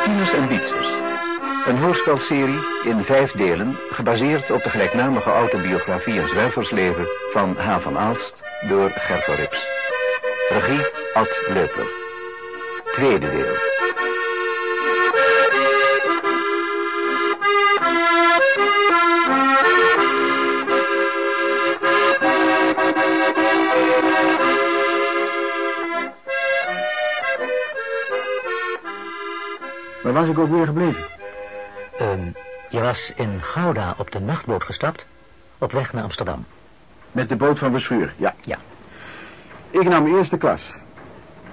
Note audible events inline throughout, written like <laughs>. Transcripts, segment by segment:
Martinus en Bietzers. Een hoorspelserie in vijf delen, gebaseerd op de gelijknamige autobiografie en zwerversleven van H. van Aalst door Gerto Rips. Regie Ad Leupler. Tweede deel. Waar was ik ook weer gebleven? Ehm, je was in Gouda op de nachtboot gestapt, op weg naar Amsterdam. Met de boot van Verschuur, ja. Ja. Ik nam eerste klas.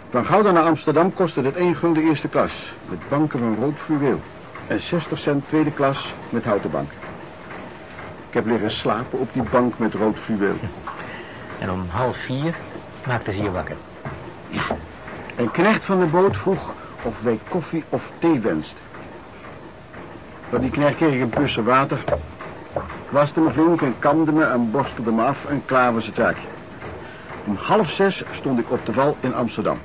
Van Gouda naar Amsterdam kostte het één gulden eerste klas. Met banken van rood fluweel. En 60 cent tweede klas met houten bank. Ik heb liggen slapen op die bank met rood fluweel. <laughs> En om half vier maakten ze je wakker. Een knecht van de boot vroeg of wij koffie of thee wensten. Van die knecht kreeg ik een bussen water. Waste me flink en kamde me en borstelde me af en klaar was het zaakje. Om half zes stond ik op de val in Amsterdam.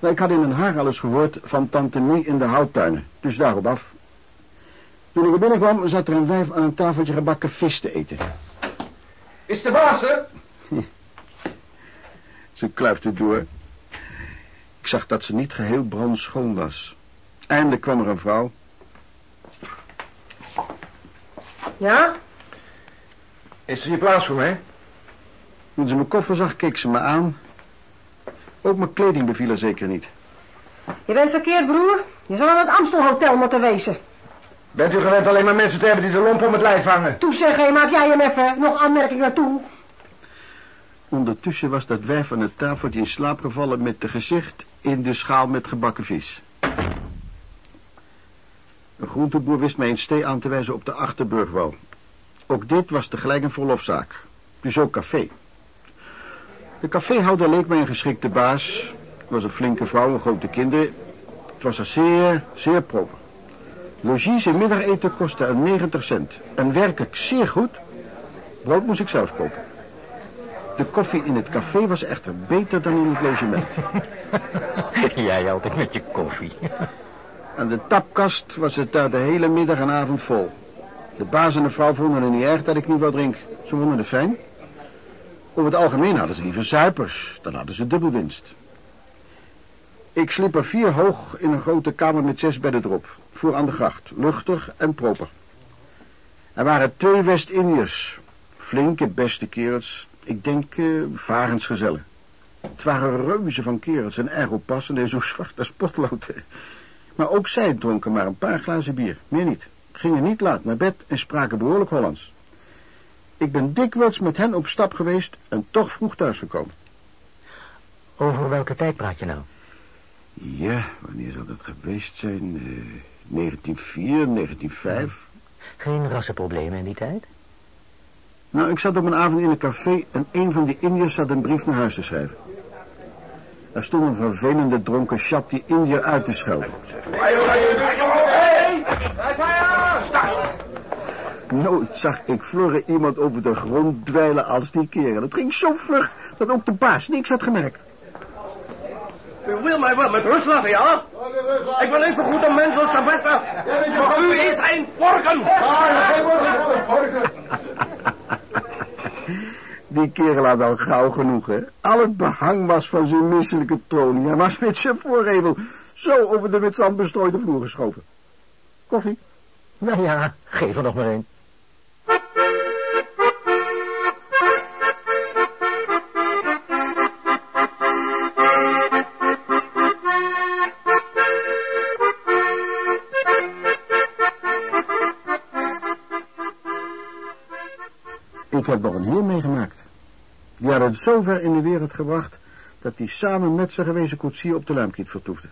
Nou, ik had in een haar alles gehoord van tante Mee in de houttuinen, dus daarop af. Toen ik er binnenkwam, zat er een wijf aan een tafeltje gebakken vis te eten. Is de baas er? <laughs> Ze kluifde door. Ik zag dat ze niet geheel brandschoon was. Eindelijk kwam er een vrouw. Ja? Is er hier plaats voor mij? Toen ze mijn koffer zag, keek ze me aan. Ook mijn kleding beviel haar zeker niet. Je bent verkeerd, broer. Je zal aan het Amstelhotel moeten wezen. Bent u gewend alleen maar mensen te hebben die de lomp om het lijf hangen? Toe zeg, hé, maak jij hem even nog aanmerkingen toe. Ondertussen was dat wijf aan het tafeltje in slaap gevallen met de gezicht in de schaal met gebakken vis. Een groenteboer wist mij een stee aan te wijzen op de Achterburgwal. Ook dit was tegelijk een verlofzaak. Dus ook café. De caféhouder leek mij een geschikte baas. Was een flinke vrouw, een grote kinderen. Het was er zeer, zeer proper. Logies en middageten kostte een 90 cent. En werkelijk zeer goed. Brood moest ik zelf kopen. De koffie in het café was echter beter dan in het logement. <laughs> Jij altijd met je koffie. Aan de tapkast was het daar de hele middag en avond vol. De baas en de vrouw vonden het niet erg dat ik niet wat drink. Ze vonden het fijn. Over het algemeen hadden ze liever zuipers. Dan hadden ze dubbelwinst. Ik sliep er vier hoog in een grote kamer met zes bedden erop. Voor aan de gracht. Luchtig en proper. Er waren twee West-Indiërs. Flinke, beste kerels. Ik denk uh, varensgezellen. Het waren reuzen van kerels en erg oppassend en zo zwart als potlood. Maar ook zij dronken maar een paar glazen bier, meer niet. Gingen niet laat naar bed en spraken behoorlijk Hollands. Ik ben dikwijls met hen op stap geweest en toch vroeg thuisgekomen. Over welke tijd praat je nou? Ja, wanneer zou dat geweest zijn? Uh, 1904, 1905? Geen rassenproblemen in die tijd? Nou, ik zat op een avond in een café en een van die Indiërs zat een brief naar huis te schrijven. Er stond een vervelende dronken chap die Indiër uit te schelden. Nooit zag ik vlugge iemand over de grond dweilen als die kerel. Het ging zo vlug dat ook de baas niks had gemerkt. U wil mij wel met rust laten, ja? Ik wil even goed een mens als de beste. Maar u is een vorken. Die kerel had al gauw genoeg, hè. Al het behang was van zijn misselijke troon. Hij was met zijn voorrevel zo over de met zand bestrooide vloer geschoven. Koffie? Nou ja, geef er nog maar een. Ik heb nog een heer meegemaakt. Die had het zo ver in de wereld gebracht dat hij samen met zijn gewezen koetsier op de Luimkiet vertoefde.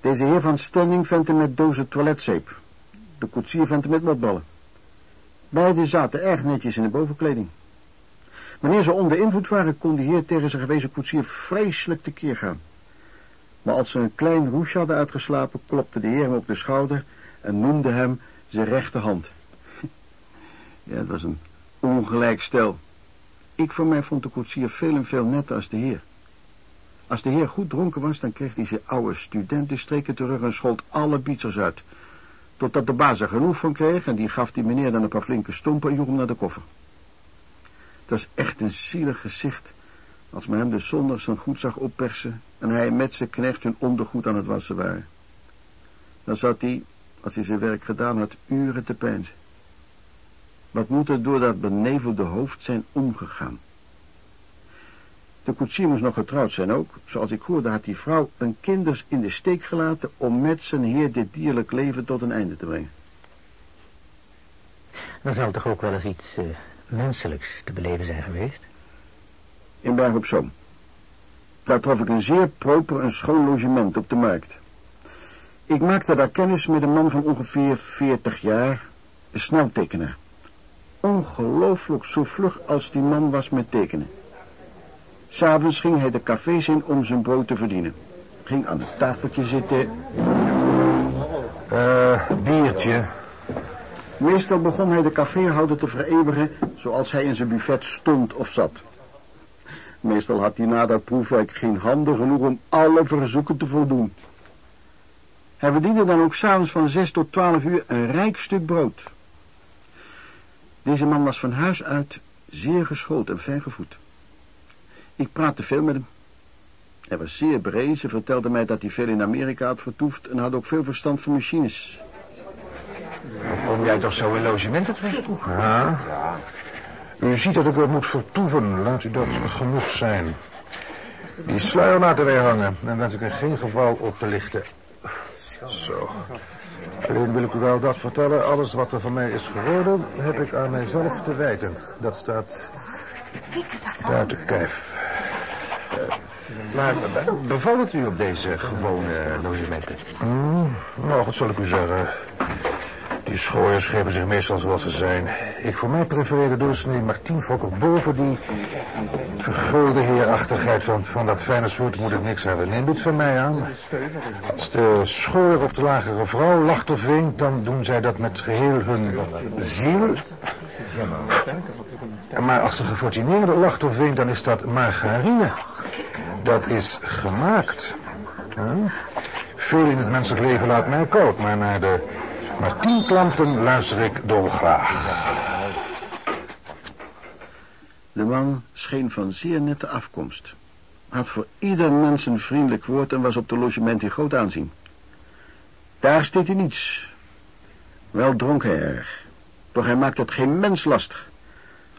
Deze heer van Stenning vent hem met dozen toiletzeep. De koetsier vent hem met motballen. Beiden zaten erg netjes in de bovenkleding. Wanneer ze onder invloed waren, kon de heer tegen zijn gewezen koetsier vreselijk tekeer gaan. Maar als ze een klein roesje hadden uitgeslapen, klopte de heer hem op de schouder en noemde hem zijn rechterhand. <laughs> Ja, het was een ongelijk stel. Ik voor mij vond de koetsier veel en veel netter als de heer. Als de heer goed dronken was, dan kreeg hij zijn oude studentenstreken terug en schold alle bietsers uit. Totdat de baas er genoeg van kreeg en die gaf die meneer dan een paar flinke stompen en joeg hem naar de koffer. Het was echt een zielig gezicht als men hem de zondag zijn goed zag oppersen en hij met zijn knecht hun ondergoed aan het wassen waren. Dan zat hij, als hij zijn werk gedaan had, uren te peinzen. Wat moet er door dat benevelde hoofd zijn omgegaan? De koetsier moest nog getrouwd zijn ook. Zoals ik hoorde had die vrouw een kinders in de steek gelaten om met zijn heer dit dierlijk leven tot een einde te brengen. Dan zal toch ook wel eens iets uh, menselijks te beleven zijn geweest? In Berg op Zoom. Daar trof ik een zeer proper en schoon logement op de markt. Ik maakte daar kennis met een man van ongeveer 40 jaar, een sneltekenaar. Ongelooflijk zo vlug als die man was met tekenen. S'avonds ging hij de cafés in om zijn brood te verdienen. Ging aan het tafeltje zitten. Eh, uh, biertje. Meestal begon hij de caféhouder te vereeuwigen zoals hij in zijn buffet stond of zat. Meestal had hij na dat proefwerk geen handen genoeg om alle verzoeken te voldoen. Hij verdiende dan ook s'avonds van zes tot twaalf uur een rijk stuk brood. Deze man was van huis uit zeer geschoold en fijn gevoed. Ik praatte veel met hem. Hij was zeer brezen, vertelde mij dat hij veel in Amerika had vertoefd en had ook veel verstand van machines. Kom jij toch zo in logementen terecht? Ja. U ziet dat ik er moet vertoeven. Laat u dat genoeg zijn. Die sluier laten wij hangen. En wens ik in geen geval op te lichten. Zo. Alleen wil ik u wel dat vertellen. Alles wat er van mij is geworden, heb ik aan mijzelf te wijten. Dat staat te kijf. Maar bevalt u op deze gewone logementen? Mm, nou, wat zal ik u zeggen? Die schooiers geven zich meestal zoals ze zijn. Ik voor mij prefereer de doorsnee Fokker boven die vergulde heerachtigheid. Want van dat fijne soort moet ik niks hebben. Neem dit van mij aan. Als de schooier of de lagere vrouw lacht of weent, dan doen zij dat met geheel hun ziel. Maar als de gefortuneerde lacht of weent, dan is dat margarine. Dat is gemaakt. Veel in het menselijk leven laat mij koud, maar naar de maar tien klanten luister ik dolgraag. De man scheen van zeer nette afkomst. Had voor ieder mens een vriendelijk woord en was op de logement in groot aanzien. Daar stiet hij niets. Wel dronk hij erg. Doch hij maakte het geen mens lastig.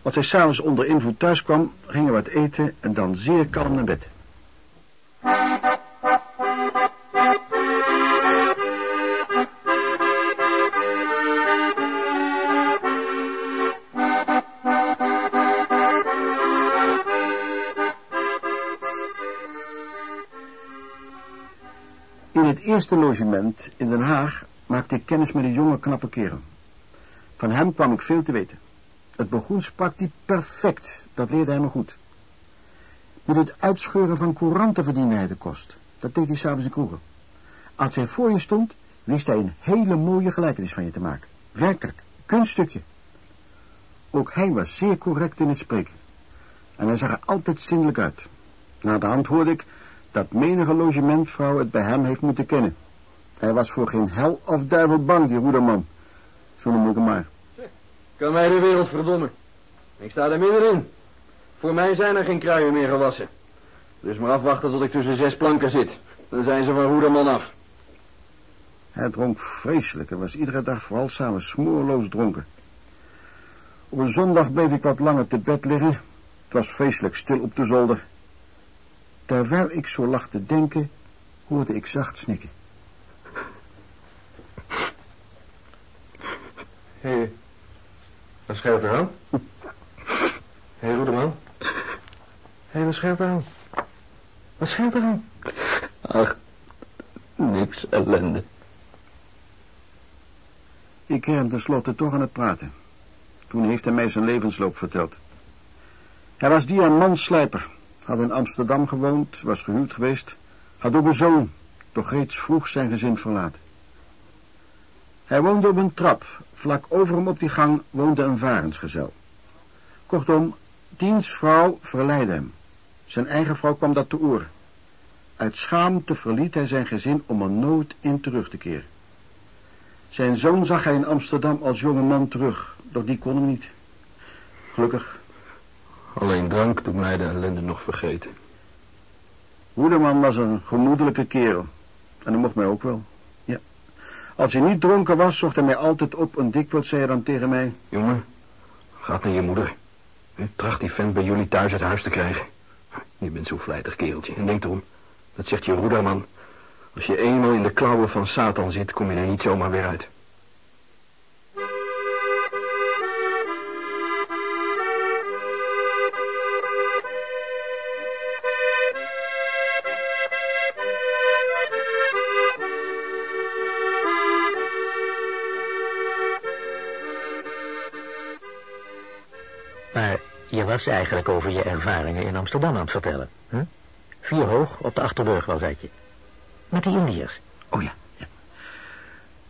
Als hij s'avonds onder invloed thuis kwam, ging hij wat eten en dan zeer kalm naar bed. Eerste logement in Den Haag maakte ik kennis met een jonge knappe kerel. Van hem kwam ik veel te weten. Het begon sprak hij perfect, dat leerde hij me goed. Met het uitscheuren van couranten verdiende hij de kost. Dat deed hij s'avonds in kroegen. Als hij voor je stond, wist hij een hele mooie gelijkenis van je te maken. Werkelijk, kunststukje. Ook hij was zeer correct in het spreken. En hij zag er altijd zindelijk uit. Na de hand hoorde ik dat menige logementvrouw het bij hem heeft moeten kennen. Hij was voor geen hel of duivel bang, die roederman. Zo noem ik hem maar. Kan mij de wereld verdommen. Ik sta er middenin. Voor mij zijn er geen kruien meer gewassen. Dus maar afwachten tot ik tussen zes planken zit. Dan zijn ze van roederman af. Hij dronk vreselijk en was iedere dag vooral samen smoorloos dronken. Op een zondag bleef ik wat langer te bed liggen. Het was vreselijk stil op de zolder. Terwijl ik zo lag te denken, hoorde ik zacht snikken. Hé, hey, wat scheelt er aan? Hé, hey, Roederman. Hé, hey, wat scheelt er aan? Wat scheelt er aan? Ach, niks ellende. Ik kreeg hem tenslotte toch aan het praten. Toen heeft hij mij zijn levensloop verteld. Hij was diamantslijper, had in Amsterdam gewoond, was gehuwd geweest, had ook een zoon, toch reeds vroeg zijn gezin verlaten. Hij woonde op een trap, vlak over hem op die gang woonde een varensgezel. Kortom, diens vrouw verleidde hem. Zijn eigen vrouw kwam dat te oren. Uit schaamte verliet hij zijn gezin om er nooit in terug te keren. Zijn zoon zag hij in Amsterdam als jonge man terug, doch die kon hem niet. Gelukkig. Alleen drank doet mij de ellende nog vergeten. Hoedeman was een gemoedelijke kerel. En dat mocht mij ook wel. Ja. Als hij niet dronken was, zocht hij mij altijd op en dikwijls zei hij dan tegen mij... Jongen, gaat naar je moeder. Tracht die vent bij jullie thuis uit huis te krijgen. Je bent zo'n vlijtig kereltje. En denk erom, dat zegt je roederman. Als je eenmaal in de klauwen van Satan zit, kom je er niet zomaar weer uit. Je was eigenlijk over je ervaringen in Amsterdam aan het vertellen. Hm? Vier hoog op de Achterburg zei je. Met die Indiërs. Oh ja.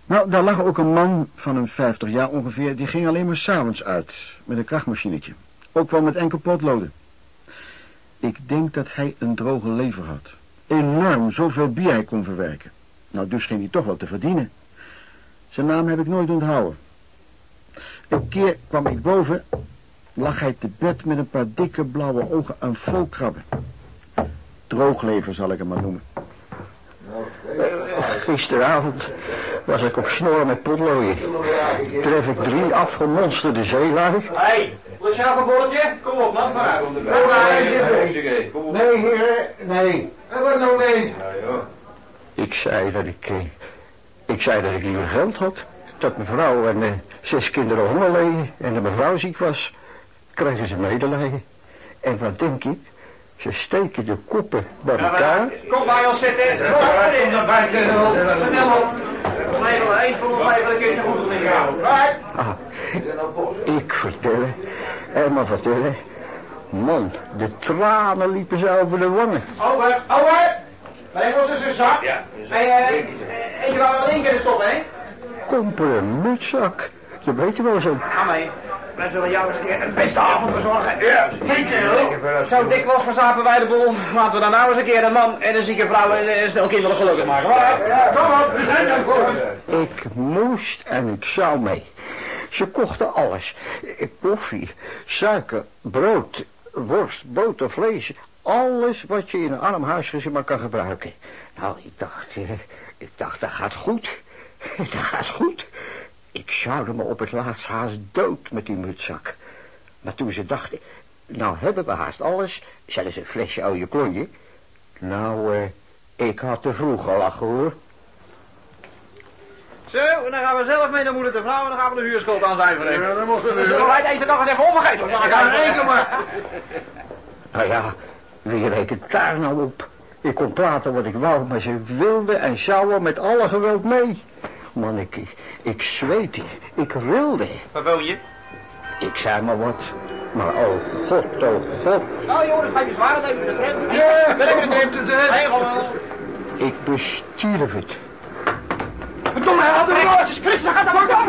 Nou, daar lag ook een man van een vijftig jaar ongeveer... die ging alleen maar s'avonds uit met een krachtmachinetje. Ook wel met enkel potloden. Ik denk dat hij een droge lever had. Enorm, zoveel bier hij kon verwerken. Nou, dus ging hij toch wel te verdienen. Zijn naam heb ik nooit onthouden. Een keer kwam ik boven, lag hij te bed met een paar dikke blauwe ogen aan vol krabben. Drooglever zal ik hem maar noemen. Gisteravond was ik op snor met potlooien. Tref ik drie afgemonsterde zeelui. Hé, hey, wil je een bolletje? Kom op, man. Maar. Nee, heer, nee. En wat nou nee? Ik zei dat ik... eh, Ik zei dat ik liever geld had. Dat mijn vrouw en eh, zes kinderen honger leden en de mevrouw ziek was. Kregen ze medelijden. En wat denk ik? Ze steken de koppen bij elkaar. Kom bij ons zitten. Kom maar in naar buiten. Snel op. We eens voor ons leven, een keer goed in jou. Ah, ik vertellen en maar vertellen. Man, de tranen liepen ze over de wangen. Over, over. Ons is een zak. Ja. En, je wou er één keer stoppen, hè? Komperen mutzak. Je weet wel zo. Ga mee. Wij zullen jou eens een keer een beste avond bezorgen. Ja, zeker. Zo dikwijls verzapen wij de boel. Laten we dan nou eens een keer een man en een zieke vrouw en eh, snel kinderen gelukkig maken. Ja, kom op, we zijn er voor. Ik moest en ik zou mee. Ze kochten alles. Eh, Koffie, suiker, brood, worst, boter, vlees. Alles wat je in een arm huisgezin maar kan gebruiken. Nou, ik dacht, eh, ik dacht, dat gaat goed. <laughs> Dat gaat goed. Ik schouwde me op het laatst haast dood met die mutzak. Maar toen ze dachten, nou hebben we haast alles, zelfs een flesje oude klonje. Nou, eh, ik had te vroeg gelachen hoor. Zo, en dan gaan we zelf mee naar moeder de vrouw en dan gaan we de huurschuld aan zijn verlenen. Ja, dan mochten we Zullen wij deze nog eens even gaan we rekenen maar. Nou ja, wie rekent daar nou op? Ik kon praten wat ik wou, maar ze wilden en zouden met alle geweld mee. Man, ik, ik, ik zweette, ik wilde. Waar woon je? Ik zei maar wat. Maar oh god, oh god. Nou jongens, ga je zwaar, even de tram. Ja, ben ik de tram te doen? Ik bestierf het. Verdomme, hij had de Jezus Christus, gaat er maar door.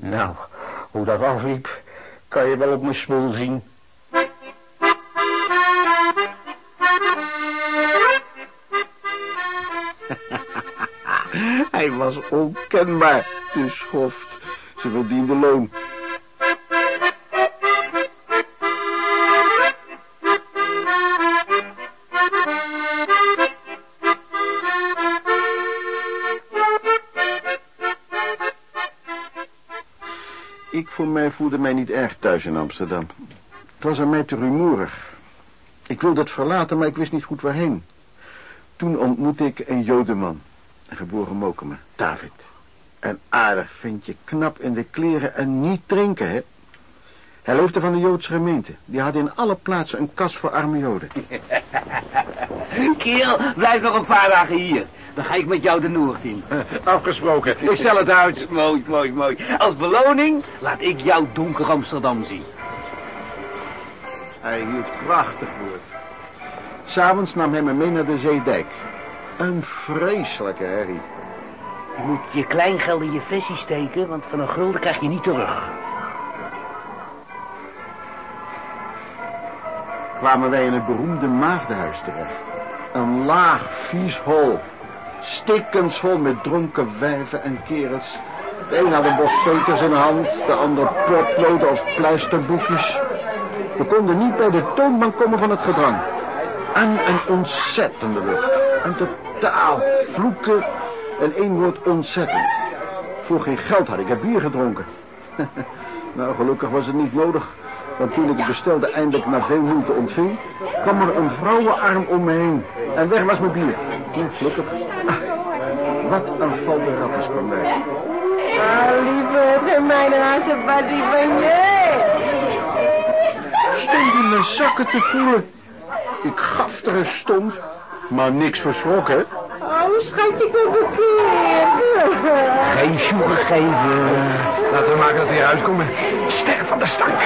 Nou, hoe dat afliep, kan je wel op mijn spoel zien. <laughs> <laughs> Hij was onkenbaar, de schoft. Ze verdiende loon. Voelde mij niet erg thuis in Amsterdam. Het was aan mij te rumoerig. Ik wilde het verlaten, maar ik wist niet goed waarheen. Toen ontmoette ik een jodenman, een geboren Mokema, David. Een aardig ventje, knap in de kleren en niet drinken, hè. Hij leefde van de Joodse gemeente. Die had in alle plaatsen een kas voor arme Joden. <laughs> Kiel, blijf nog een paar dagen hier. Dan ga ik met jou de Noord in. <laughs> Afgesproken. Ik stel het uit. Mooi, mooi, mooi. Als beloning laat ik jou donker Amsterdam zien. Hij hield prachtig woord. S'avonds nam hij me mee naar de Zeedijk. Een vreselijke herrie. Je moet je kleingeld in je vessie steken, want van een gulden krijg je niet terug. kwamen wij in het beroemde maagdenhuis terecht. Een laag, vies hol. Stikkens vol met dronken wijven en kerels. De een had een bos in de hand, de ander potloden of pleisterboekjes. We konden niet bij de toonbank komen van het gedrang. En een ontzettende lucht. En totaal vloeken en één woord ontzettend. Voor geen geld had ik er bier gedronken. <laughs> nou, gelukkig was het niet nodig. Want toen ik het bestelde eindelijk na veel moeite ontving... kwam er een vrouwenarm om me heen. En weg was mijn bier. Gelukkig. Wat een val de ratten kwam bij. Ah, lieve, was die van je. Stond in mijn zakken te voelen. Ik gaf er een stond, maar niks verschrokken. Oh, schatje, ik heb verkeerd. Geen sjoegen geven. Laten we maken dat we hier uitkomen. Sterf van de stank.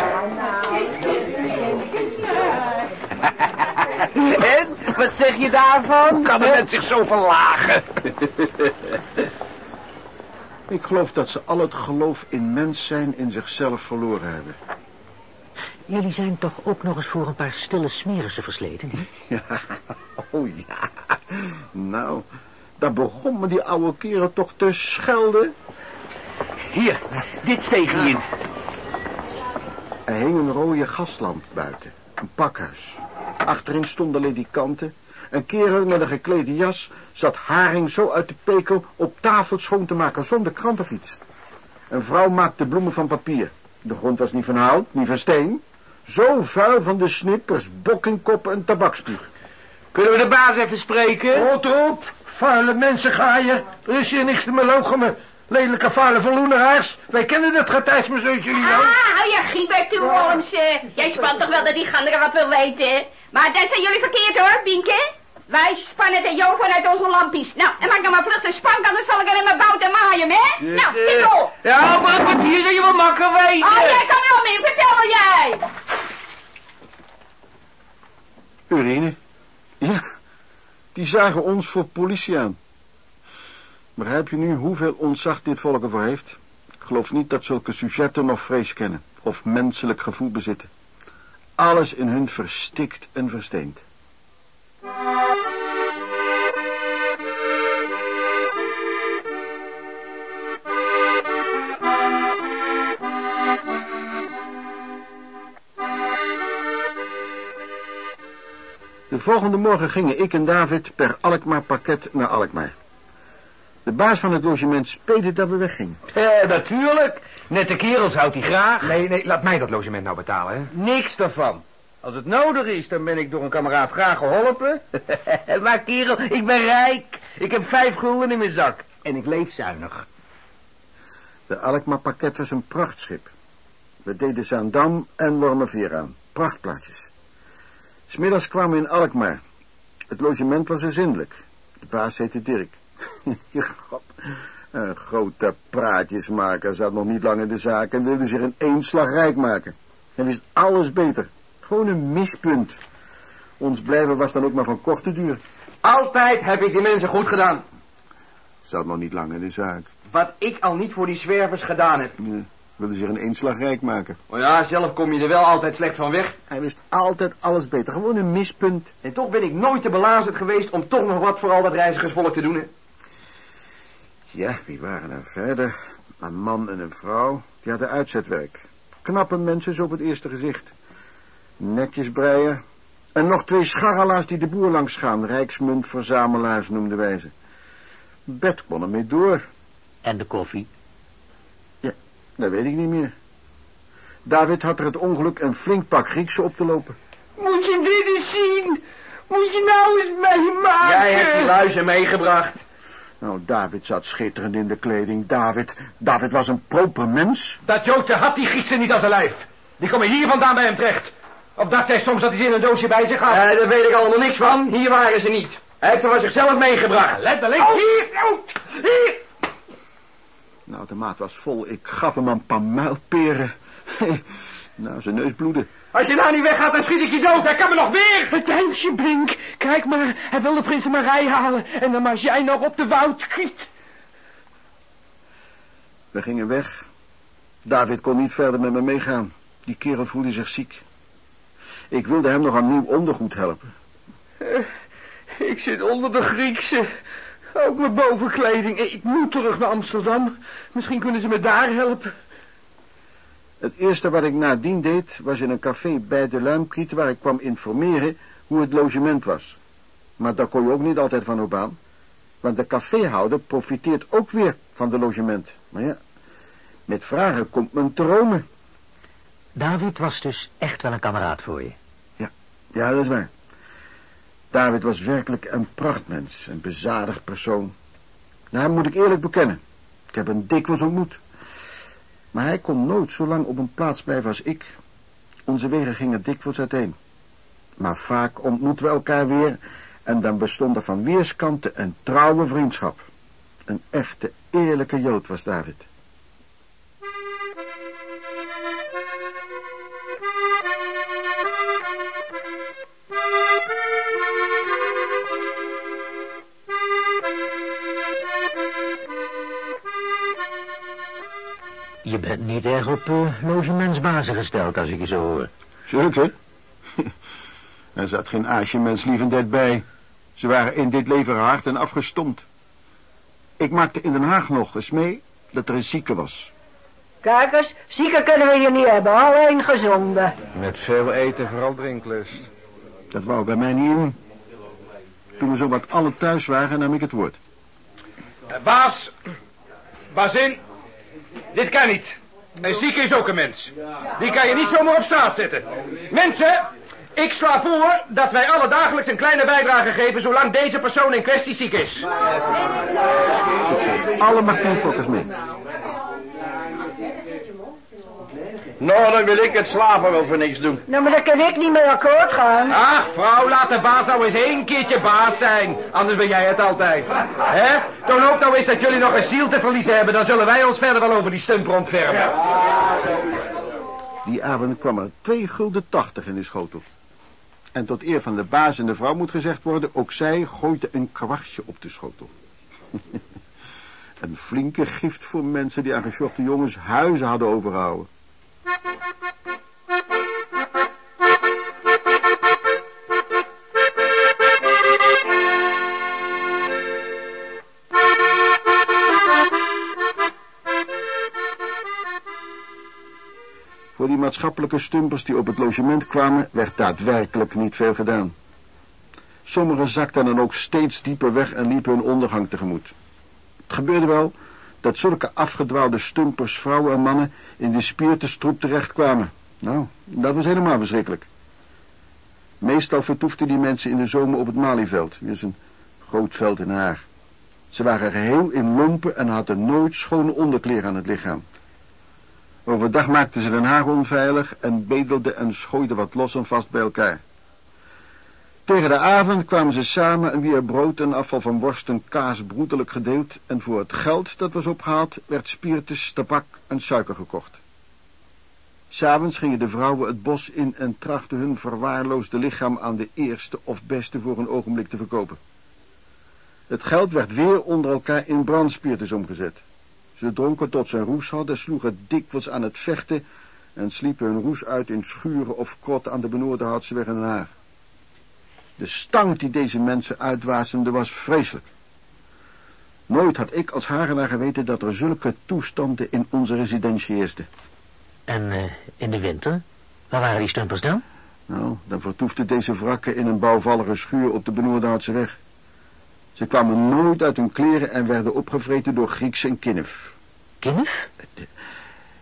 <laughs> En, wat zeg je daarvan? Kan de mens zich zo verlagen? Ik geloof dat ze al het geloof in mens zijn in zichzelf verloren hebben. Jullie zijn toch ook nog eens voor een paar stille smerissen versleten, niet? Ja, oh ja. Nou, daar begon me die oude kerel toch te schelden. Hier, dit steeg je in. Er hing een rode gaslamp buiten. Een pakhuis. Achterin stonden ledikanten. Een kerel met een geklede jas zat haring zo uit de pekel op tafel schoon te maken zonder krant of iets. Een vrouw maakte bloemen van papier. De grond was niet van hout, niet van steen. Zo vuil van de snippers, bokkingkoppen en tabakspuug. Kunnen we de baas even spreken? Rot op, vuile mensen ga je. Er is hier niks te melochenen. Lelijke vuile verloeneraars. Wij kennen dat zoals jullie wel. Ah, hou je giebek toe, Holmse. Jij spant toch wel dat die gander wat wil weten? Maar dat zijn jullie verkeerd hoor, Bienke. Wij spannen de jo vanuit onze lampies. Nou, en maak nou maar vlug de spank, anders zal ik er in mijn bout en maaien, hè? Nou, tikkel. Ja, maar wat hier dat je wel makker weten. Oh, jij kan wel mee, vertel wel jij. Urine? Ja, die zagen ons voor politie aan. Begrijp je nu hoeveel ontzag dit volk ervoor heeft? Ik geloof niet dat zulke sujetten nog vrees kennen of menselijk gevoel bezitten. Alles in hun verstikt en versteend. De volgende morgen gingen ik en David per Alkmaar pakket naar Alkmaar. De baas van het logement speelde dat we weggingen. Eh, natuurlijk. Nette kerels houdt hij graag. Nee, nee, laat mij dat logement nou betalen, hè. Niks daarvan. Als het nodig is, dan ben ik door een kameraad graag geholpen. <laughs> maar kerel, ik ben rijk. Ik heb vijf gulden in mijn zak. En ik leef zuinig. De Alkmaar pakket was een prachtschip. We deden Zaandam en Wormerveer aan. Prachtplaatjes. Smiddags kwamen we in Alkmaar. Het logement was er zindelijk. De baas heette Dirk. <laughs> God, een grote praatjesmaker zat nog niet lang in de zaak en wilde zich in één slag rijk maken. Hij wist alles beter. Gewoon een mispunt. Ons blijven was dan ook maar van korte duur. Altijd heb ik die mensen goed gedaan. Zat nog niet lang in de zaak. Wat ik al niet voor die zwervers gedaan heb. Nee, wilde zich in één slag rijk maken. Oh ja, zelf kom je er wel altijd slecht van weg. Hij wist altijd alles beter. Gewoon een mispunt. En toch ben ik nooit te belazerd geweest om toch nog wat voor al dat reizigersvolk te doen. Hè? Ja, wie waren er verder? Een man en een vrouw. Die hadden uitzetwerk. Knappe mensen zo op het eerste gezicht. Netjes breien. En nog twee scharrelaars die de boer langs gaan. Rijksmuntverzamelaars noemden wij ze. Bert kon ermee door. En de koffie? Ja, dat weet ik niet meer. David had er het ongeluk een flink pak Griekse op te lopen. Moet je dit eens zien? Moet je nou eens meemaken? Jij hebt die luizen meegebracht. Nou, David zat schitterend in de kleding. David, David was een proper mens. Dat Joodje had die Griekse niet als een lijf. Die komen hier vandaan bij hem terecht. Of dacht hij soms dat hij ze in een doosje bij zich had? Eh, daar weet ik allemaal niks van. Hier waren ze niet. Hij heeft er van zichzelf meegebracht. Letterlijk. Oh. Hier, oh, hier. Nou, de maat was vol. Ik gaf hem een paar muilperen. <laughs> nou, zijn neus bloedde. Als je nou niet weggaat, dan schiet ik je dood. Hij kan me nog weer. Het eindje, Brink. Kijk maar, hij wil de prinsen Marij halen. En dan was jij nog op de woud schiet. We gingen weg. David kon niet verder met me meegaan. Die kerel voelde zich ziek. Ik wilde hem nog aan nieuw ondergoed helpen. Ik zit onder de Griekse. Ook mijn bovenkleding. Ik moet terug naar Amsterdam. Misschien kunnen ze me daar helpen. Het eerste wat ik nadien deed, was in een café bij de Luimpriet, waar ik kwam informeren hoe het logement was. Maar daar kon je ook niet altijd van op aan. Want de caféhouder profiteert ook weer van de logement. Maar ja, met vragen komt men te Rome. David was dus echt wel een kameraad voor je. Ja, ja, dat is waar. David was werkelijk een prachtmens, een bezadigd persoon. Nou, moet ik eerlijk bekennen. Ik heb hem dikwijls ontmoet. Maar hij kon nooit zo lang op een plaats blijven als ik. Onze wegen gingen dikwijls uiteen. Maar vaak ontmoetten we elkaar weer en dan bestond er van weerskanten een trouwe vriendschap. Een echte, eerlijke Jood was David. Je bent niet erg op uh, logementsbazen gesteld, als ik je zo hoor. Zult, hè? <laughs> er zat geen aasje menslievendheid bij. Ze waren in dit leven hard en afgestomd. Ik maakte in Den Haag nog eens mee dat er een zieke was. Kijk eens, zieken kunnen we hier niet hebben, alleen gezonde. Met veel eten, vooral drinklust. Dat wou bij mij niet in. Toen we zo wat alle thuis waren, nam ik het woord. Uh, baas, bazin, dit kan niet. Een zieke is ook een mens. Die kan je niet zomaar op straat zetten. Mensen, ik sla voor dat wij alle dagelijks een kleine bijdrage geven... zolang deze persoon in kwestie ziek is. Alle markiesfokkers mee. Nou, dan wil ik het slaven wel voor niks doen. Nou, maar dan kan ik niet mee akkoord gaan. Ach, vrouw, laat de baas nou eens één keertje baas zijn. Anders ben jij het altijd. Hè? Toon ook nou eens dat jullie nog een ziel te verliezen hebben. Dan zullen wij ons verder wel over die stump rondverven. Die avond kwam er twee gulden tachtig in de schotel. En tot eer van de baas en de vrouw moet gezegd worden... ook zij gooide een kwartje op de schotel. <laughs> een flinke gift voor mensen die aan geschochte jongens huizen hadden overgehouden. Maatschappelijke stumpers die op het logement kwamen, werd daadwerkelijk niet veel gedaan. Sommigen zakten dan ook steeds dieper weg en liepen hun ondergang tegemoet. Het gebeurde wel dat zulke afgedwaalde stumpers, vrouwen en mannen, in de spiertestroep terechtkwamen. Nou, dat was helemaal verschrikkelijk. Meestal vertoefden die mensen in de zomer op het Malieveld, weer een groot veld in Haag. Ze waren geheel in lompen en hadden nooit schone onderkleren aan het lichaam. Overdag maakten ze Den Haag onveilig en bedelden en schooiden wat los en vast bij elkaar. Tegen de avond kwamen ze samen en weer brood en afval van worst en kaas broederlijk gedeeld en voor het geld dat was opgehaald werd spiritus, tabak en suiker gekocht. S'avonds gingen de vrouwen het bos in en trachten hun verwaarloosde lichaam aan de eerste of beste voor een ogenblik te verkopen. Het geld werd weer onder elkaar in brandspiritus omgezet. Ze dronken tot een roes hadden, sloegen dikwijls aan het vechten en sliepen hun roes uit in schuren of krotten aan de Benoordenhoutseweg in Den Haag. De stank die deze mensen uitwasemden was vreselijk. Nooit had ik als Hagenaar geweten dat er zulke toestanden in onze residentie heersten. En uh, in de winter? Waar waren die stumpers dan? Nou, dan vertoefden deze wrakken in een bouwvallige schuur op de Benoordenhoutse weg. Ze kwamen nooit uit hun kleren en werden opgevreten door Griekse en Kinnef. Kinnef?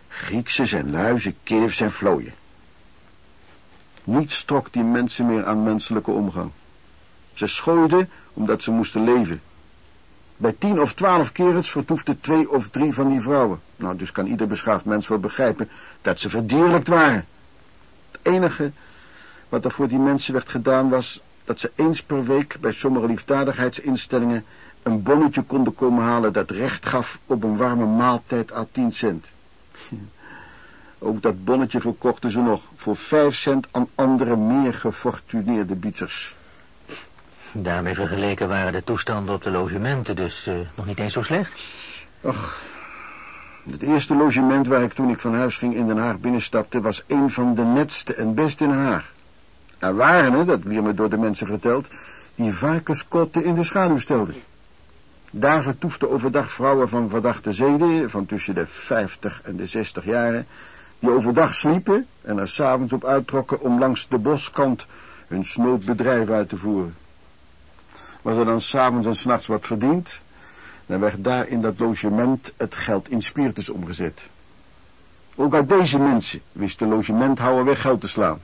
Griekse zijn luizen, Kinnef zijn vlooien. Niets trok die mensen meer aan menselijke omgang. Ze schooiden omdat ze moesten leven. Bij tien of twaalf kerels vertoefden twee of drie van die vrouwen. Nou, dus kan ieder beschaafd mens wel begrijpen dat ze verdierlijkt waren. Het enige wat er voor die mensen werd gedaan was dat ze eens per week bij sommige liefdadigheidsinstellingen een bonnetje konden komen halen dat recht gaf op een warme maaltijd à tien cent. Ook dat bonnetje verkochten ze nog voor vijf cent aan andere meer gefortuneerde bietsers. Daarmee vergeleken waren de toestanden op de logementen dus uh, nog niet eens zo slecht. Och, Het eerste logement waar ik toen ik van huis ging in Den Haag binnenstapte... was een van de netste en beste in Den Haag. Er waren er, dat weer me door de mensen verteld... die varkenskotten in de schaduw stelden. Daar vertoefden overdag vrouwen van verdachte zeden... van tussen de 50 en de 60 jaren... die overdag sliepen en er s'avonds op uittrokken... om langs de boskant hun snoodbedrijf uit te voeren. Was er dan s'avonds en s'nachts wat verdiend... dan werd daar in dat logement het geld in spiritus omgezet. Ook uit deze mensen wist de logementhouder weer geld te slaan.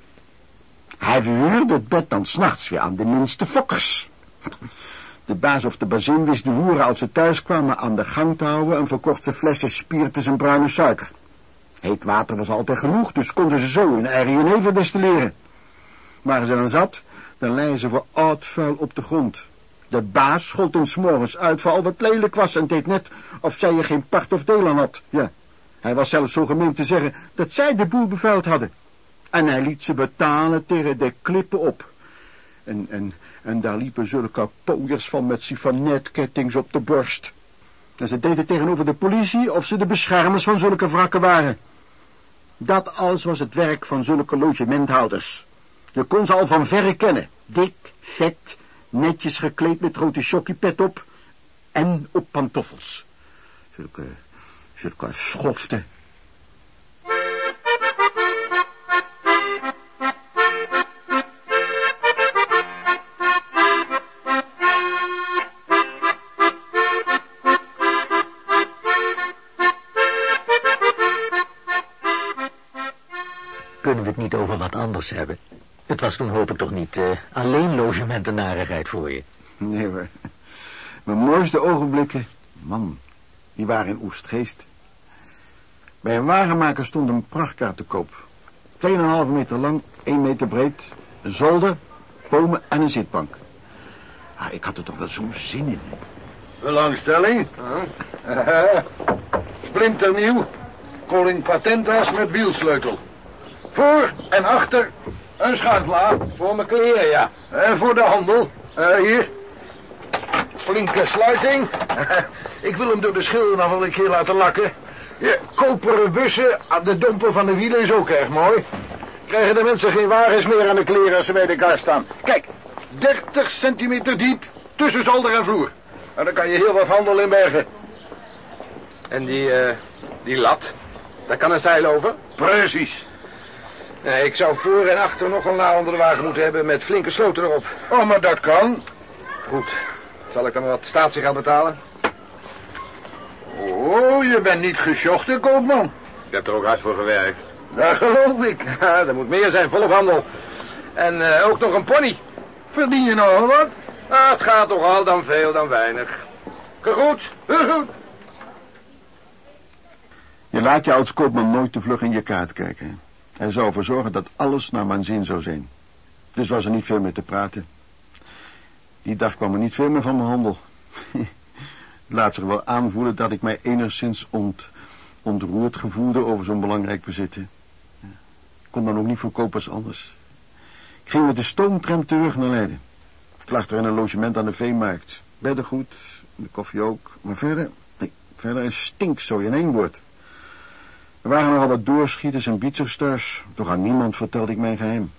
Hij verhuurde het bed dan s'nachts weer aan de minste fokkers. De baas of de bazin wist de hoeren als ze thuis kwamen aan de gang te houden... en verkocht ze flessen spiritus en bruine suiker. Heet water was altijd genoeg, dus konden ze zo hun eigen jenever destilleren. Waren ze dan zat, dan leien ze voor oud vuil op de grond. De baas schold ons morgens uit voor al wat lelijk was... en deed net of zij er geen part of deel aan had. Ja, hij was zelfs zo gemeen te zeggen dat zij de boel bevuild hadden. En hij liet ze betalen tegen de klippen op. En, en, en daar liepen zulke pooiers van met sifonetkettings op de borst. En ze deden tegenover de politie of ze de beschermers van zulke wrakken waren. Dat alles was het werk van zulke logementhouders. Je kon ze al van verre kennen. Dik, vet, netjes gekleed met rode chockypet op en op pantoffels. Zulke, zulke schoften. Kunnen we het niet over wat anders hebben? Het was toen hoop ik toch niet uh, alleen logementenarigheid voor je? Nee hoor. Mijn mooiste ogenblikken, man, die waren in Oestgeest. Bij een wagenmaker stond een prachtkaart te koop. 2,5 meter lang, 1 meter breed, een zolder, bomen en een zitbank. Ah, ik had er toch wel zo'n zin in. Belangstelling? Uh, <laughs> splinternieuw. Koning Patentas met wielsleutel. Voor en achter een schuiflaar. Voor mijn kleren, ja. En voor de handel. Uh, hier. Flinke sluiting. <laughs> ik wil hem door de schilder nog wel een keer laten lakken. Je koperen bussen aan de domper van de wielen is ook erg mooi. Krijgen de mensen geen wagens meer aan de kleren als ze bij de kar staan. Kijk, 30 centimeter diep tussen zolder en vloer. En dan kan je heel wat handel in bergen. En die, uh, die lat, daar kan een zeil over? Precies. Nee, ik zou voor en achter nog een la onder de wagen moeten hebben met flinke sloten erop. Oh, maar dat kan. Goed. Zal ik dan wat statie gaan betalen? Oh, je bent niet gesjochte, koopman. Ik heb er ook hard voor gewerkt. Dat geloof ik. Ja, er moet meer zijn, volop handel. En uh, ook nog een pony. Verdien je nog wat? Ah, het gaat toch al dan veel dan weinig. Gegroet. Gegroet. Je laat je als koopman nooit te vlug in je kaart kijken. Hij zou ervoor zorgen dat alles naar mijn zin zou zijn. Dus was er niet veel meer te praten. Die dag kwam er niet veel meer van mijn handel. <laughs> Laat zich wel aanvoelen dat ik mij enigszins ont, ontroerd gevoelde over zo'n belangrijk bezitten. Ik kon dan ook niet verkopen als anders. Ik ging met de stoomtram terug naar Leiden. Ik lag er in een logement aan de Veemarkt. Beddengoed, de koffie ook. Maar verder, nee, verder een stinkzooi in één woord. Er waren nogal wat doorschieters en bietsersters. Toch aan niemand vertelde ik mijn geheim.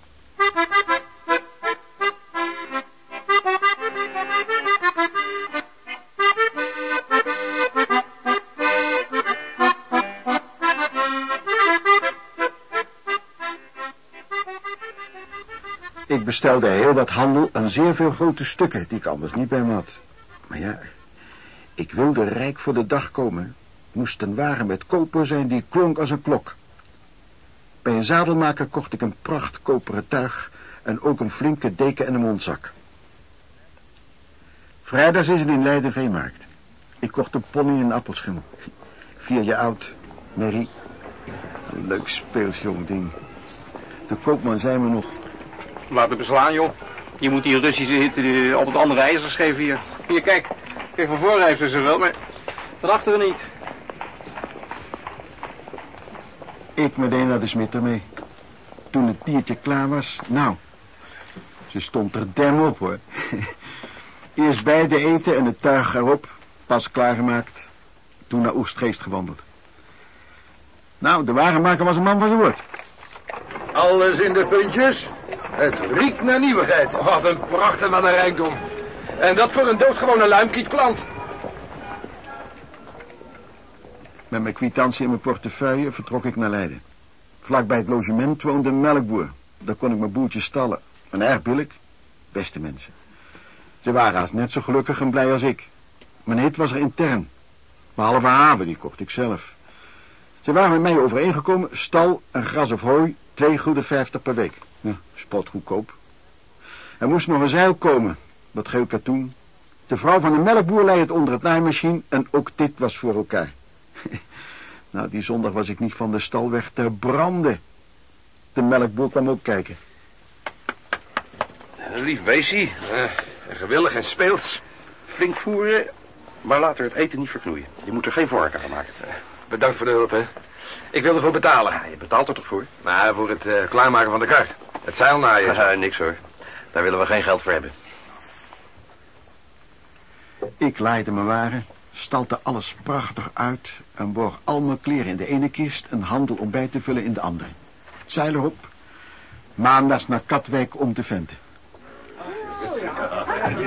Ik bestelde heel wat handel en zeer veel grote stukken die ik anders niet bij me had. Maar ja, ik wilde rijk voor de dag komen moest een wagen met koper zijn die klonk als een klok. Bij een zadelmaker kocht ik een pracht koperen tuig en ook een flinke deken en een mondzak. Vrijdags is het in Leiden veemarkt. Ik kocht een pony en een appelschimmel. Vier jaar oud, Mary. Een leuk speels jong ding. De koopman zei me nog... Laat het beslaan, joh. Je moet die Russische hitte die, op het andere ijzers geven hier. Hier, kijk. Kijk, van voren heeft ze wel, maar van achteren niet. Ik meteen naar de smid ermee. Toen het diertje klaar was, nou, ze stond er dem op hoor. <laughs> Eerst beide eten en het tuig erop, pas klaargemaakt. Toen naar Oostgeest gewandeld. Nou, de wagenmaker was een man van zijn woord. Alles in de puntjes. Het riekt naar nieuwigheid. Wat een pracht en wat een rijkdom. En dat voor een doodgewone luimkiet klant. Met mijn kwitantie in mijn portefeuille vertrok ik naar Leiden. Vlak bij het logement woonde een melkboer. Daar kon ik mijn boertje stallen. En erg billig. Beste mensen. Ze waren haast net zo gelukkig en blij als ik. Mijn hit was er intern. Behalve haven, die kocht ik zelf. Ze waren met mij overeengekomen, stal en gras of hooi, twee goede vijftig per week. Ja, spot goedkoop. Er moest nog een zeil komen, wat geel katoen. De vrouw van de melkboer lei het onder het naaimachine en ook dit was voor elkaar. <laughs> nou, die zondag was ik niet van de stal weg te branden. De melkboer kwam ook kijken. Een lief beestje. eh, gewillig en speels. Flink voeren, maar later het eten niet verknoeien. Je moet er geen vork aan maken. Bedankt voor de hulp, hè. Ik wil ervoor betalen. Ja, je betaalt er toch voor? Maar voor het eh, klaarmaken van de kar. Het zeil naaien. Ja, <laughs> niks hoor. Daar willen we geen geld voor hebben. Ik laaide mijn wagen, stalde alles prachtig uit en borg al mijn kleren in de ene kist en handel om bij te vullen in de andere. Zeil erop, maandags naar Katwijk om te venten.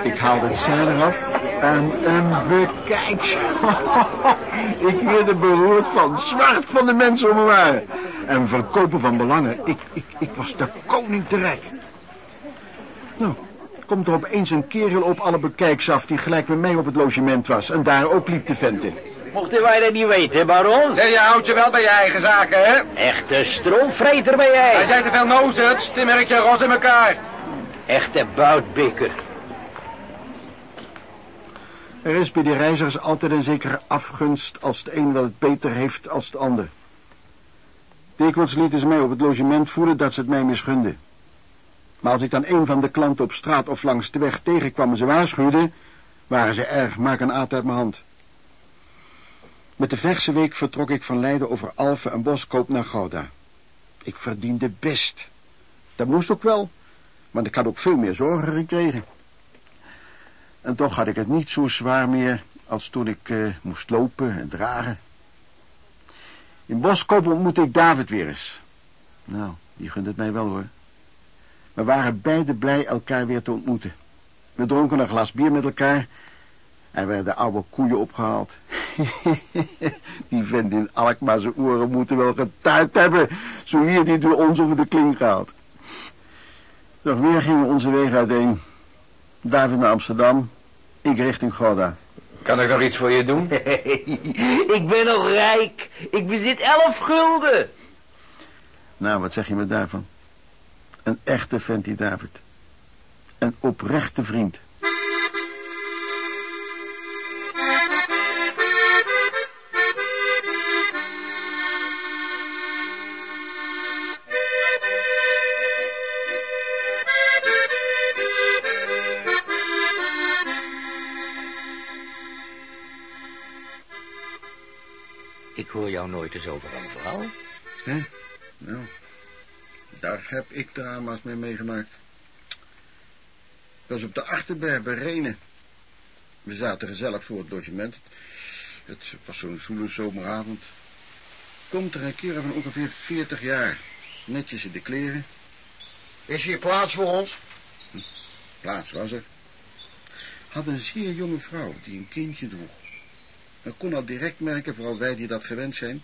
Ik haalde het zeil eraf en een bekijk. <laughs> ik werd er beroerd van, zwart van de mensen om me waren. En verkopen van belangen, ik, ik, ik was de koning te rijk. Nou, komt er opeens een kerel op alle bekijks af die gelijk met mij op het logement was en daar ook liep te venten. Mochten wij dat niet weten, baron? Zeg, je houdt je wel bij je eigen zaken, hè? Echte stroomvreter ben Hij jij. zijn te veel nozers. Die merk je ros in elkaar. Echte boutbikker. Er is bij die reizigers altijd een zekere afgunst als de een wel het beter heeft als de ander. Dikwijls lieten ze mij op het logement voelen dat ze het mij misgunden. Maar als ik dan een van de klanten op straat of langs de weg tegenkwam en ze waarschuwde, waren ze erg, maak een aard uit mijn hand. Met de verse week vertrok ik van Leiden over Alphen en Boskoop naar Gouda. Ik verdiende best. Dat moest ook wel, want ik had ook veel meer zorgen gekregen. En toch had ik het niet zo zwaar meer als toen ik eh, moest lopen en dragen. In Boskoop ontmoette ik David weer eens. Nou, die gunt het mij wel hoor. We waren beide blij elkaar weer te ontmoeten. We dronken een glas bier met elkaar en werden oude koeien opgehaald. <laughs> die vent in Alkmaar zijn oren moeten wel getuigd hebben. Zo hier die door ons over de kling gehaald. Nog weer gingen onze wegen uiteen. David naar Amsterdam, ik richting Gouda. Kan ik nog iets voor je doen? <laughs> ik ben nog rijk. Ik bezit elf gulden. Nou, wat zeg je me daarvan? Een echte vent die David. Een oprechte vriend. Ik hoor jou nooit eens over een vrouw. Hè? Nou, daar heb ik drama's mee meegemaakt. Dat was op de Achterberg bij Renen. We zaten gezellig voor het logement. Het was zo'n zoele zomeravond. Komt er een kerel van ongeveer 40 jaar. Netjes in de kleren. Is hier plaats voor ons? Plaats was er. Had een zeer jonge vrouw die een kindje droeg. Men kon al direct merken, vooral wij die dat gewend zijn,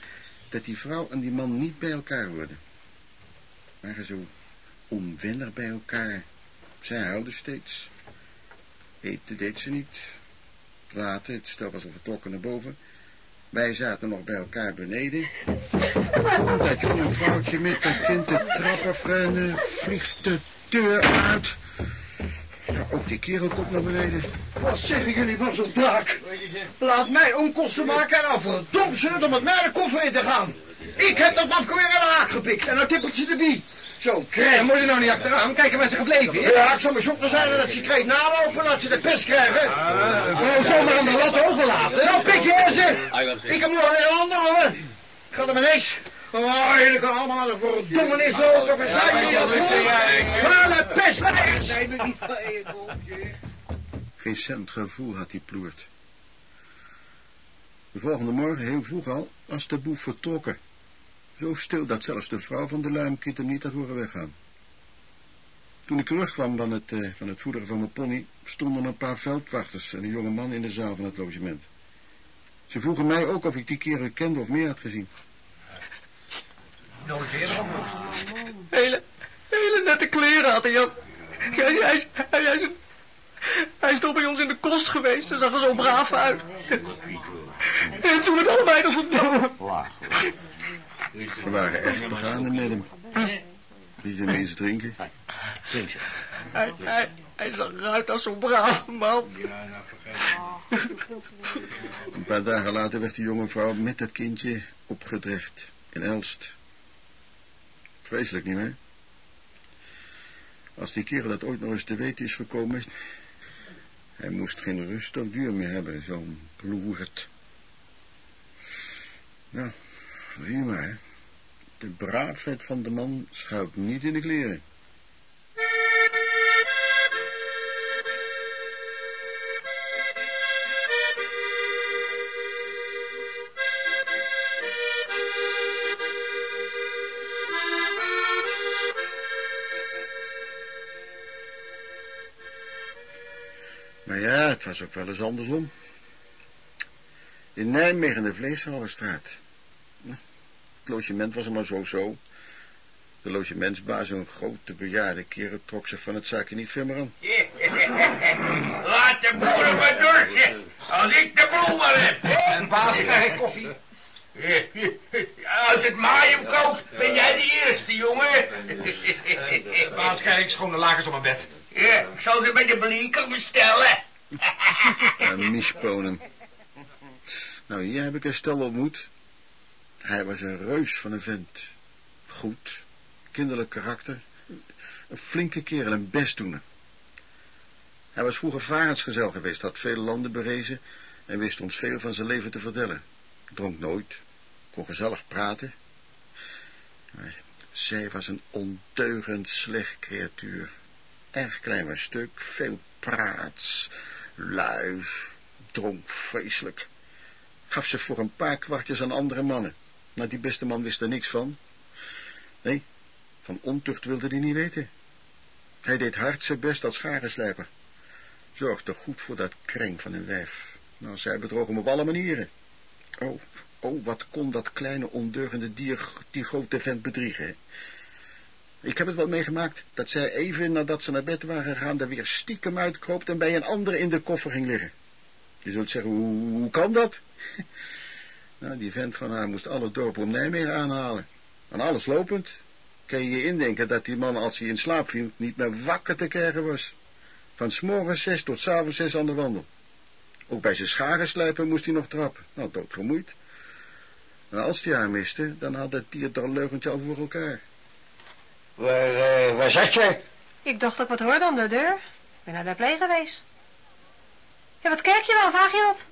dat die vrouw en die man niet bij elkaar hoorden. Waren zo onwennig bij elkaar. Zij huilde steeds. Eten deed ze niet. Later, het stel was al vertrokken naar boven. Wij zaten nog bij elkaar beneden. Dat jonge vrouwtje met dat kind de trap vliegt de deur uit. Ja, ook die kerel komt naar beneden. Wat zeggen jullie van zo'n draak? Laat mij onkosten maken en zult om met mij de koffer in te gaan. Ik heb dat afgeweer in de haak gepikt en een tippeltje de bie. Dan krijg. moet je nou niet achteraan. Kijken waar ze gebleven is. Ja, ik zal mijn zoeken zijn dat ze kreeg nalopen, dat ze de pest krijgen. Vrouw zomaar aan de lat overlaten. Nou, pik je ze. Ik heb nog een heel ander hoor. Ik ga er maar eens. Oh, jullie kunnen allemaal naar de verdommenis lopen. Verstaan jullie dat goed? Vuile pestleiders. Geen cent gevoel had die ploert. De volgende morgen, heel vroeg al, was de boef vertrokken. Zo stil dat zelfs de vrouw van de luimkind hem niet had horen weggaan. Toen ik terugkwam van het, uh, van het voederen van mijn pony, stonden een paar veldwachters en een jonge man in de zaal van het logement. Ze vroegen mij ook of ik die kerel kende of meer had gezien. Nooit eerder ontmoet. Hele, hele nette kleren had hij, Jan. Ja, hij, hij, hij, hij, is, hij is toch bij ons in de kost geweest en zag er zo braaf uit. En toen het allebei nog verdomme. We waren echt begaande met hem. Wie de mensen drinken? Drink ze. Hij, hij, hij zag eruit als zo'n brave man. Een paar dagen later werd de jonge vrouw met het kindje opgedrecht in Elst. Vreselijk niet meer. Als die kerel dat ooit nog eens te weten is gekomen... Hij moest geen rust of duur meer hebben, zo'n ploert. Nou, maar, hè. De braafheid van de man schuilt niet in de kleren. Maar ja, het was ook wel eens andersom. In Nijmegen de Vleeshouwerstraat. Het logement was er maar zo-zo. De logementsbaas, een grote bejaarde kerel, trok zich van het zaakje niet veel meer aan. <laughs> Laat de boeren maar dorsen, als ik de boel maar heb. En baas krijg ik koffie. <laughs> Uit het maaien koopt, ben jij de eerste, jongen. Baas krijg ik schone lakens op mijn bed. Ja, ik zal ze bij de blieker bestellen. Een misponen. Nou, hier heb ik een stel ontmoet. Hij was een reus van een vent. Goed, kinderlijk karakter. Een flinke kerel, een bestdoener. Hij was vroeger varensgezel geweest, had vele landen berezen en wist ons veel van zijn leven te vertellen. Dronk nooit, kon gezellig praten. Maar zij was een ondeugend slecht creatuur. Erg klein maar stuk, veel praats, lui, dronk vreselijk. Gaf ze voor een paar kwartjes aan andere mannen. Maar die beste man wist er niks van. Nee, van ontucht wilde hij niet weten. Hij deed hard zijn best als scharenslijper. Zorgde goed voor dat kreng van een wijf. Nou, zij bedroog hem op alle manieren. Oh, oh, wat kon dat kleine ondeugende dier die grote vent bedriegen? Ik heb het wel meegemaakt dat zij even nadat ze naar bed waren gegaan... er weer stiekem uitkroopt en bij een andere in de koffer ging liggen. Je zult zeggen, hoe, hoe kan dat? Nou, die vent van haar moest alle dorpen om Nijmegen aanhalen. En alles lopend. Kan je je indenken dat die man, als hij in slaap viel, niet meer wakker te krijgen was. Van s'morgens zes tot s'avonds zes aan de wandel. Ook bij zijn scharenslijpen moest hij nog trappen. Nou, doodvermoeid. En als hij haar miste, dan had het dier er een leugentje al voor elkaar. Waar, uh, waar zat je? Ik dacht dat ik wat hoorde onder de deur. Ik ben naar de play geweest. Ja, wat kijk je wel? Vraag je dat?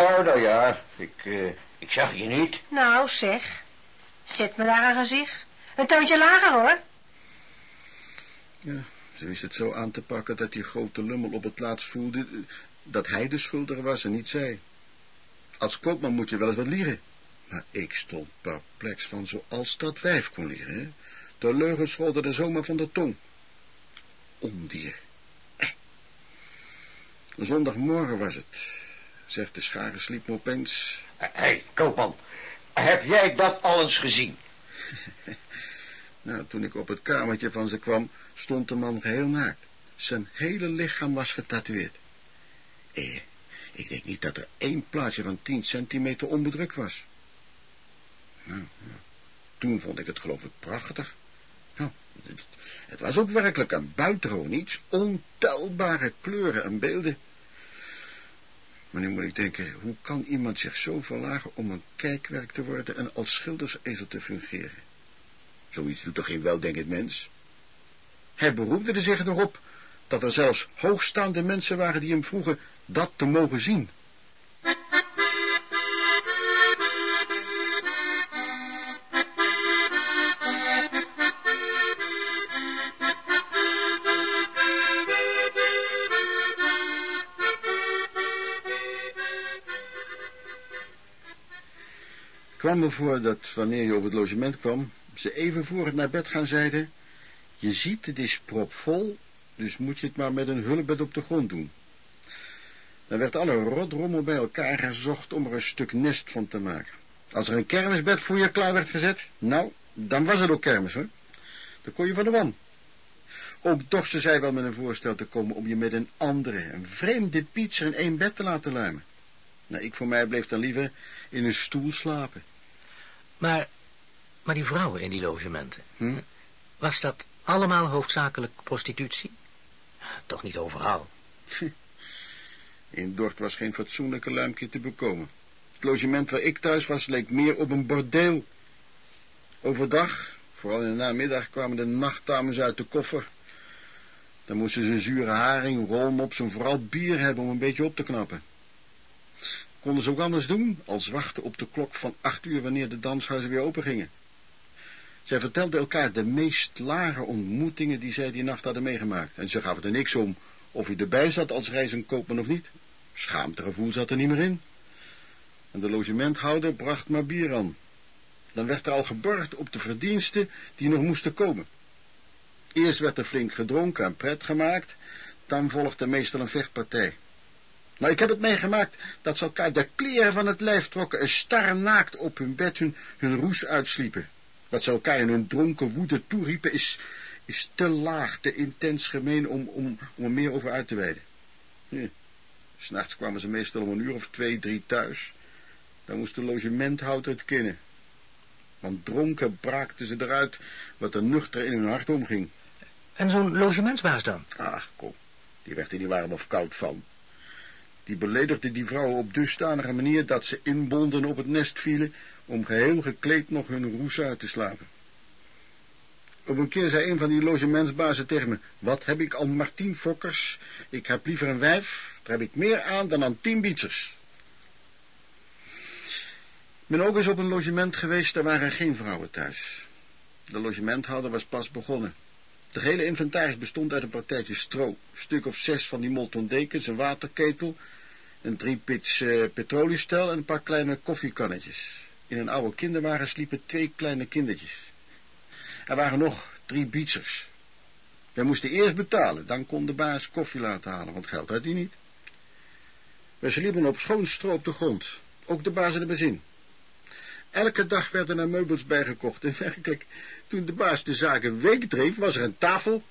Oh, nou ja, ik, uh, ik zag je niet. Nou, zeg. Zet me daar een gezicht. Een toontje lager, hoor. Ja, ze wist het zo aan te pakken dat die grote lummel op het laatst voelde dat hij de schuldige was en niet zij. Als koopman moet je wel eens wat liegen. Maar ik stond perplex van zoals dat wijf kon liegen, hè. De leugen scholden er zomaar van de tong. Ondier. Eh. Zondagmorgen was het. Zegt de schare sliep me opeens. Hé, hey, koopman. Heb jij dat al eens gezien? <laughs> nou, toen ik op het kamertje van ze kwam, stond de man geheel naakt. Zijn hele lichaam was getatoeëerd. Eh, ik denk niet dat er één plaatsje van tien centimeter onbedrukt was. Nou, toen vond ik het geloof ik prachtig. Nou, het, het was ook werkelijk een buitengewoon iets, ontelbare kleuren en beelden. Maar nu moet ik denken, hoe kan iemand zich zo verlagen om een kijkwerk te worden en als schildersezel te fungeren? Zoiets doet toch geen weldenkend mens? Hij beroemde er zich nog op dat er zelfs hoogstaande mensen waren die hem vroegen dat te mogen zien. Kwam ervoor dat wanneer je op het logement kwam, ze even voor het naar bed gaan zeiden, je ziet het is propvol, dus moet je het maar met een hulpbed op de grond doen. Dan werd alle rotrommel bij elkaar gezocht om er een stuk nest van te maken. Als er een kermisbed voor je klaar werd gezet, nou, dan was het ook kermis, hoor. Dan kon je van de wan. Ook dochter zei wel met een voorstel te komen om je met een andere, een vreemde pizza in één bed te laten luimen. Nou, ik voor mij bleef dan liever in een stoel slapen. Maar, maar die vrouwen in die logementen, Hm? was dat allemaal hoofdzakelijk prostitutie? Toch niet overal. <laughs> In Dort was geen fatsoenlijke luimpje te bekomen. Het logement waar ik thuis was leek meer op een bordeel. Overdag, vooral in de namiddag, kwamen de nachtdames uit de koffer. Dan moesten ze een zure haring, rolmops en vooral bier hebben om een beetje op te knappen. Konden ze ook anders doen als wachten op de klok van acht uur wanneer de danshuizen weer open gingen. Zij vertelden elkaar de meest lage ontmoetingen die zij die nacht hadden meegemaakt. En ze gaven er niks om of je erbij zat als reizenkoopman of niet. Schaamtegevoel zat er niet meer in. En de logementhouder bracht maar bier aan. Dan werd er al geborgd op de verdiensten die nog moesten komen. Eerst werd er flink gedronken en pret gemaakt, dan volgde meestal een vechtpartij. Nou, ik heb het meegemaakt dat ze elkaar de kleren van het lijf trokken en star naakt op hun bed hun, hun roes uitsliepen. Wat ze elkaar in hun dronken woede toeriepen is, is te laag, te intens gemeen om, om, om er meer over uit te wijden. Hm. S'nachts kwamen ze meestal om een uur of twee, drie thuis. Dan moest de logementhouder het kennen. Want dronken braakten ze eruit wat er nuchter in hun hart omging. En zo'n logementsbaas dan? Ach, kom, die werd er niet warm of koud van. Die beledigde die vrouwen op dusdanige manier dat ze inbonden op het nest vielen om geheel gekleed nog hun roes uit te slapen. Op een keer zei een van die logementsbazen tegen me, wat heb ik al maar tien fokkers, ik heb liever een wijf, daar heb ik meer aan dan aan tien bietsers. Ik ben ook eens op een logement geweest, daar waren geen vrouwen thuis. De logementhouder was pas begonnen. De hele inventaris bestond uit een partijtje stro, een stuk of zes van die molton dekens, een waterketel, een drie pits uh, petroliestel en een paar kleine koffiekannetjes. In een oude kinderwagen sliepen twee kleine kindertjes. Er waren nog drie bietsers. Wij moesten eerst betalen, dan kon de baas koffie laten halen, want geld had hij niet. We sliepen op schoon stro de grond, ook de baas en de bezin. Elke dag werden er meubels bijgekocht en <laughs> werkelijk, toen de baas de zaak een week dreef, was er een tafel.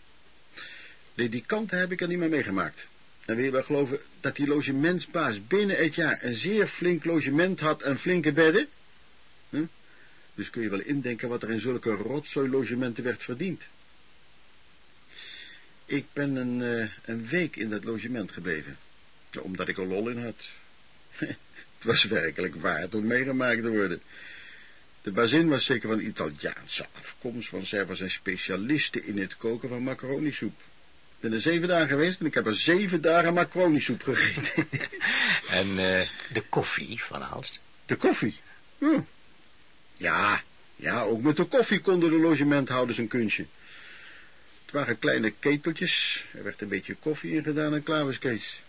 Ledikanten heb ik er niet meer meegemaakt. En wil je wel geloven dat die logementsbaas binnen het jaar een zeer flink logement had en flinke bedden? Dus kun je wel indenken wat er in zulke rotzooi-logementen werd verdiend. Ik ben een, uh, een week in dat logement gebleven. Omdat ik er lol in had. <laughs> Het was werkelijk waard om meegemaakt te worden. De bazin was zeker van Italiaanse afkomst, want zij was een specialiste in het koken van macaronisoep. Ik ben er zeven dagen geweest en ik heb er zeven dagen macaronisoep gegeten. <laughs> en uh, de koffie van Halst? De koffie? Hm. Ja, ja, ook met de koffie konden de logementhouders een kunstje. Het waren kleine keteltjes, er werd een beetje koffie ingedaan en klaar was Kees.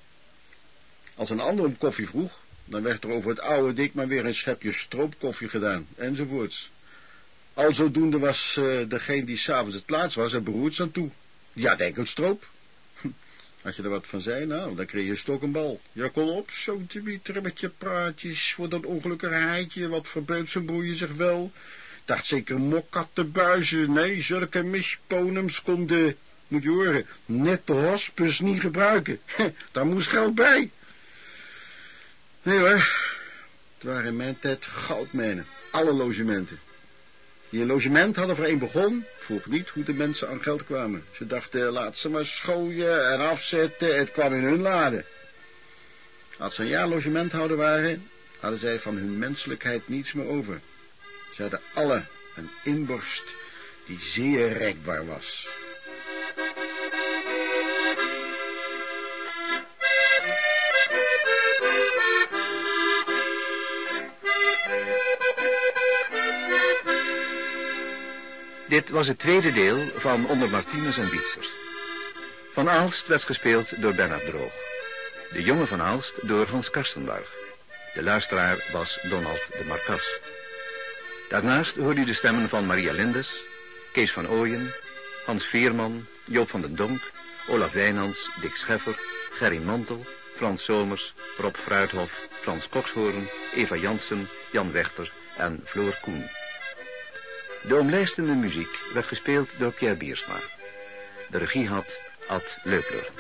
Als een ander om koffie vroeg, dan werd er over het oude dik maar weer een schepje stroopkoffie gedaan, enzovoorts. Al zodoende was uh, degene die s'avonds het laatst was er beroerd aan toe. Ja, denk aan stroop. <laughs> Als je er wat van zei, nou, dan kreeg je stok en bal. Ja, kom op, zo te met je praatjes voor dat ongelukkige heitje, wat verbeeld zijn broeien zich wel. Dacht zeker mokkat te buizen, nee, zulke misponems konden, moet je horen, net de hospes niet gebruiken. <laughs> Daar moest geld bij. Nee hoor, het waren in mijn tijd goudmijnen, alle logementen. Die een logement hadden voor één begon, vroeg niet hoe de mensen aan geld kwamen. Ze dachten, laat ze maar schooien en afzetten, het kwam in hun laden. Als ze een jaar logementhouder waren, hadden zij van hun menselijkheid niets meer over. Ze hadden alle een inborst die zeer rekbaar was. Dit was het tweede deel van Onder Martinez en Bietsers. Van Aalst werd gespeeld door Bernard Droog. De jonge Van Aalst door Hans Karstenberg. De luisteraar was Donald de Marcas. Daarnaast hoorde u de stemmen van Maria Lindes, Kees van Ooyen, Hans Veerman, Joop van den Donk, Olaf Wijnands, Dick Scheffer, Gerry Mantel, Frans Somers, Rob Fruithof, Frans Kokshoorn, Eva Jansen, Jan Wechter en Floor Koen. De omlijstende muziek werd gespeeld door Pierre Biersma. De regie had Ad Leupler.